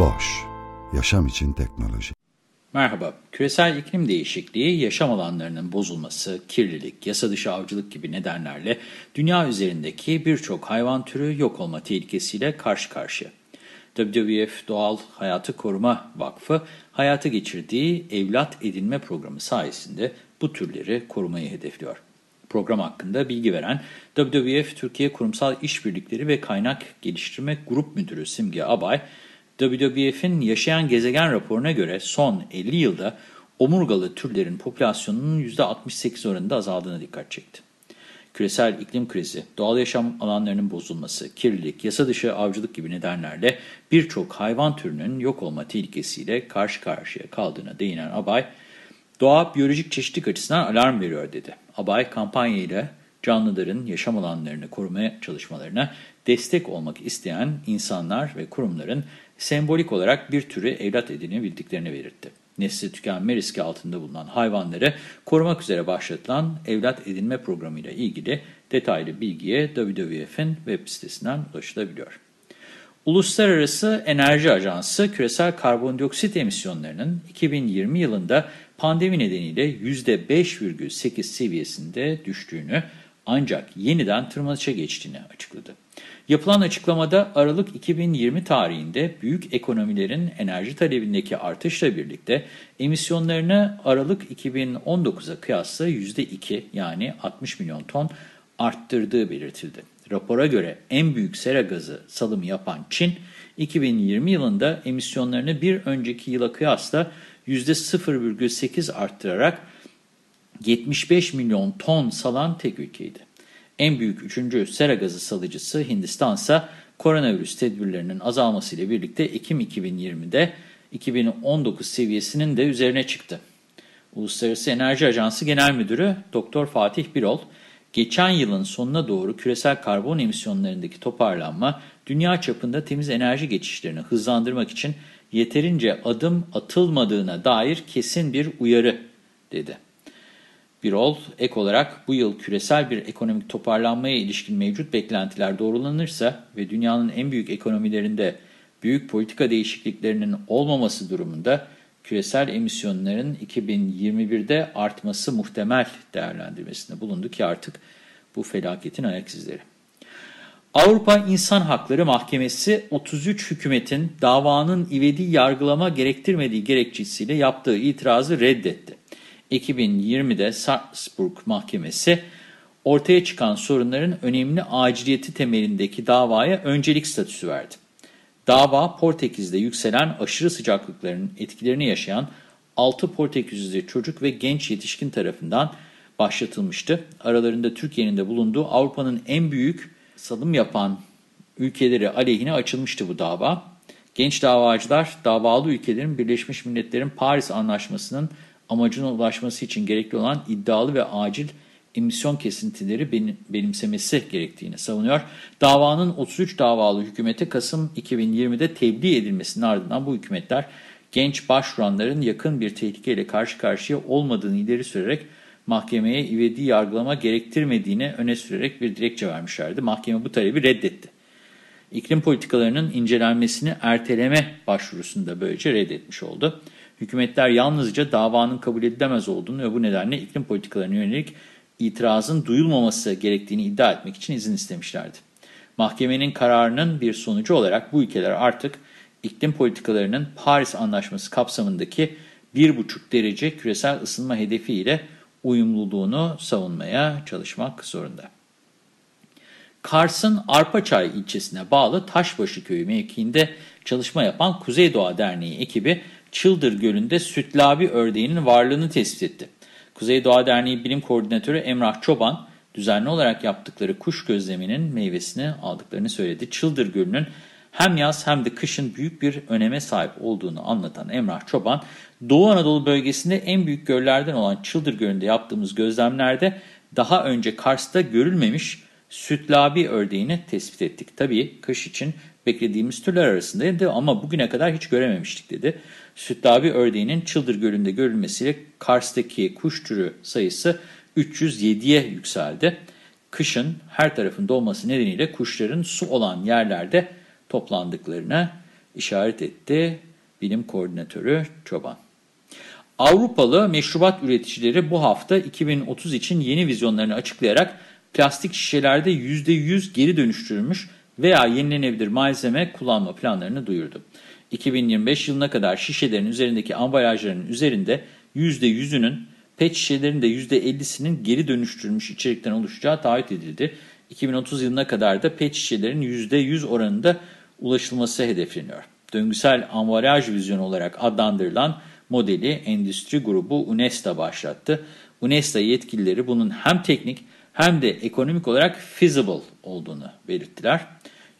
Boş, yaşam için teknoloji. Merhaba, küresel iklim değişikliği, yaşam alanlarının bozulması, kirlilik, yasa dışı avcılık gibi nedenlerle dünya üzerindeki birçok hayvan türü yok olma tehlikesiyle karşı karşıya. WWF Doğal Hayatı Koruma Vakfı hayata geçirdiği evlat edinme programı sayesinde bu türleri korumayı hedefliyor. Program hakkında bilgi veren WWF Türkiye Kurumsal İşbirlikleri ve Kaynak Geliştirme Grup Müdürü Simge Abay, WWF'in Yaşayan Gezegen raporuna göre son 50 yılda omurgalı türlerin popülasyonunun %68 oranında azaldığına dikkat çekti. Küresel iklim krizi, doğal yaşam alanlarının bozulması, kirlilik, yasa dışı avcılık gibi nedenlerle birçok hayvan türünün yok olma tehlikesiyle karşı karşıya kaldığına değinen Abay, doğa biyolojik çeşitlilik açısından alarm veriyor dedi. Abay kampanyayla canlıların yaşam alanlarını korumaya çalışmalarına destek olmak isteyen insanlar ve kurumların sembolik olarak bir türü evlat edinebildiklerini belirtti. Nesli tükenme riski altında bulunan hayvanları korumak üzere başlatılan evlat edinme programıyla ilgili detaylı bilgiye WWF'in web sitesinden ulaşılabiliyor. Uluslararası Enerji Ajansı küresel karbondioksit emisyonlarının 2020 yılında pandemi nedeniyle %5,8 seviyesinde düştüğünü ancak yeniden tırmanışa geçtiğini açıkladı. Yapılan açıklamada Aralık 2020 tarihinde büyük ekonomilerin enerji talebindeki artışla birlikte emisyonlarını Aralık 2019'a kıyasla %2 yani 60 milyon ton arttırdığı belirtildi. Rapora göre en büyük sera gazı salımı yapan Çin, 2020 yılında emisyonlarını bir önceki yıla kıyasla %0,8 arttırarak 75 milyon ton salan tek ülkeydi. En büyük üçüncü sera gazı salıcısı Hindistan ise koronavirüs tedbirlerinin azalmasıyla birlikte Ekim 2020'de 2019 seviyesinin de üzerine çıktı. Uluslararası Enerji Ajansı Genel Müdürü Dr. Fatih Birol, geçen yılın sonuna doğru küresel karbon emisyonlarındaki toparlanma, dünya çapında temiz enerji geçişlerini hızlandırmak için yeterince adım atılmadığına dair kesin bir uyarı dedi. Birol, ek olarak bu yıl küresel bir ekonomik toparlanmaya ilişkin mevcut beklentiler doğrulanırsa ve dünyanın en büyük ekonomilerinde büyük politika değişikliklerinin olmaması durumunda küresel emisyonların 2021'de artması muhtemel değerlendirmesinde bulundu ki artık bu felaketin ayak izleri. Avrupa İnsan Hakları Mahkemesi 33 hükümetin davanın ivedi yargılama gerektirmediği gerekçesiyle yaptığı itirazı reddetti. 2020'de Salzburg Mahkemesi ortaya çıkan sorunların önemli aciliyeti temelindeki davaya öncelik statüsü verdi. Dava Portekiz'de yükselen aşırı sıcaklıkların etkilerini yaşayan 6 Portekizli çocuk ve genç yetişkin tarafından başlatılmıştı. Aralarında Türkiye'nin de bulunduğu Avrupa'nın en büyük salım yapan ülkeleri aleyhine açılmıştı bu dava. Genç davacılar davalı ülkelerin Birleşmiş Milletler'in Paris Anlaşması'nın amacına ulaşması için gerekli olan iddialı ve acil emisyon kesintileri benim, benimsemesi gerektiğini savunuyor. Davanın 33 davalı hükümete Kasım 2020'de tebliğ edilmesinin ardından bu hükümetler genç başvuranların yakın bir tehlikeyle karşı karşıya olmadığını ileri sürerek mahkemeye ivedi yargılama gerektirmediğini öne sürerek bir dilekçe vermişlerdi. Mahkeme bu talebi reddetti. İklim politikalarının incelenmesini erteleme başvurusunu da böylece reddetmiş oldu. Hükümetler yalnızca davanın kabul edilemez olduğunu ve bu nedenle iklim politikalarına yönelik itirazın duyulmaması gerektiğini iddia etmek için izin istemişlerdi. Mahkemenin kararının bir sonucu olarak bu ülkeler artık iklim politikalarının Paris Anlaşması kapsamındaki 1,5 derece küresel ısınma hedefiyle uyumluluğunu savunmaya çalışmak zorunda. Kars'ın Arpaçay ilçesine bağlı Taşbaşı Köyü mevkiinde çalışma yapan Kuzey Doğa Derneği ekibi Çıldır Gölü'nde sütlabi ördeğinin varlığını tespit etti. Kuzey Doğa Derneği Bilim Koordinatörü Emrah Çoban, düzenli olarak yaptıkları kuş gözleminin meyvesini aldıklarını söyledi. Çıldır Gölü'nün hem yaz hem de kışın büyük bir öneme sahip olduğunu anlatan Emrah Çoban, Doğu Anadolu bölgesinde en büyük göllerden olan Çıldır Gölü'nde yaptığımız gözlemlerde daha önce Kars'ta görülmemiş sütlabi ördeğini tespit ettik. Tabii kış için beklediğimiz türler arasındaydı ama bugüne kadar hiç görememiştik dedi. Sütlabi ördeğinin Çıldır Gölü'nde görülmesiyle Kars'taki kuş türü sayısı 307'ye yükseldi. Kışın her tarafın dolması nedeniyle kuşların su olan yerlerde toplandıklarına işaret etti bilim koordinatörü Çoban. Avrupalı meşrubat üreticileri bu hafta 2030 için yeni vizyonlarını açıklayarak plastik şişelerde %100 geri dönüştürülmüş veya yenilenebilir malzeme kullanma planlarını duyurdu. 2025 yılına kadar şişelerin üzerindeki ambalajların üzerinde %100'ünün pet şişelerin de %50'sinin geri dönüştürülmüş içerikten oluşacağı taahhüt edildi. 2030 yılına kadar da pet şişelerin %100 oranında ulaşılması hedefleniyor. Döngüsel ambalaj vizyonu olarak adlandırılan modeli endüstri grubu UNESTA başlattı. UNESTA yetkilileri bunun hem teknik hem de ekonomik olarak feasible olduğunu belirttiler.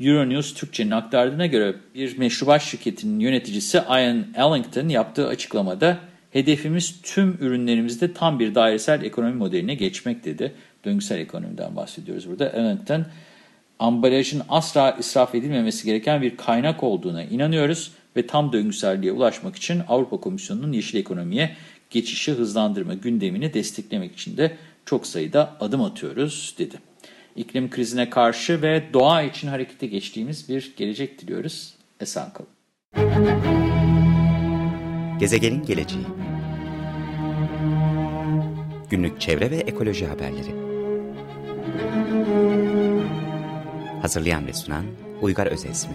Euronews Türkçe'nin aktardığına göre bir meşrubat şirketinin yöneticisi Ian Ellington yaptığı açıklamada hedefimiz tüm ürünlerimizde tam bir dairesel ekonomi modeline geçmek dedi. Döngüsel ekonomiden bahsediyoruz burada. Ellington ambalajın asla israf edilmemesi gereken bir kaynak olduğuna inanıyoruz ve tam döngüselliğe ulaşmak için Avrupa Komisyonu'nun yeşil ekonomiye geçişi hızlandırma gündemini desteklemek için de çok sayıda adım atıyoruz dedi. İklim krizine karşı ve doğa için harekete geçtiğimiz bir gelecek diliyoruz. Esen kalın. Gezegenin geleceği Günlük çevre ve ekoloji haberleri Hazırlayan ve sunan Uygar Özesmi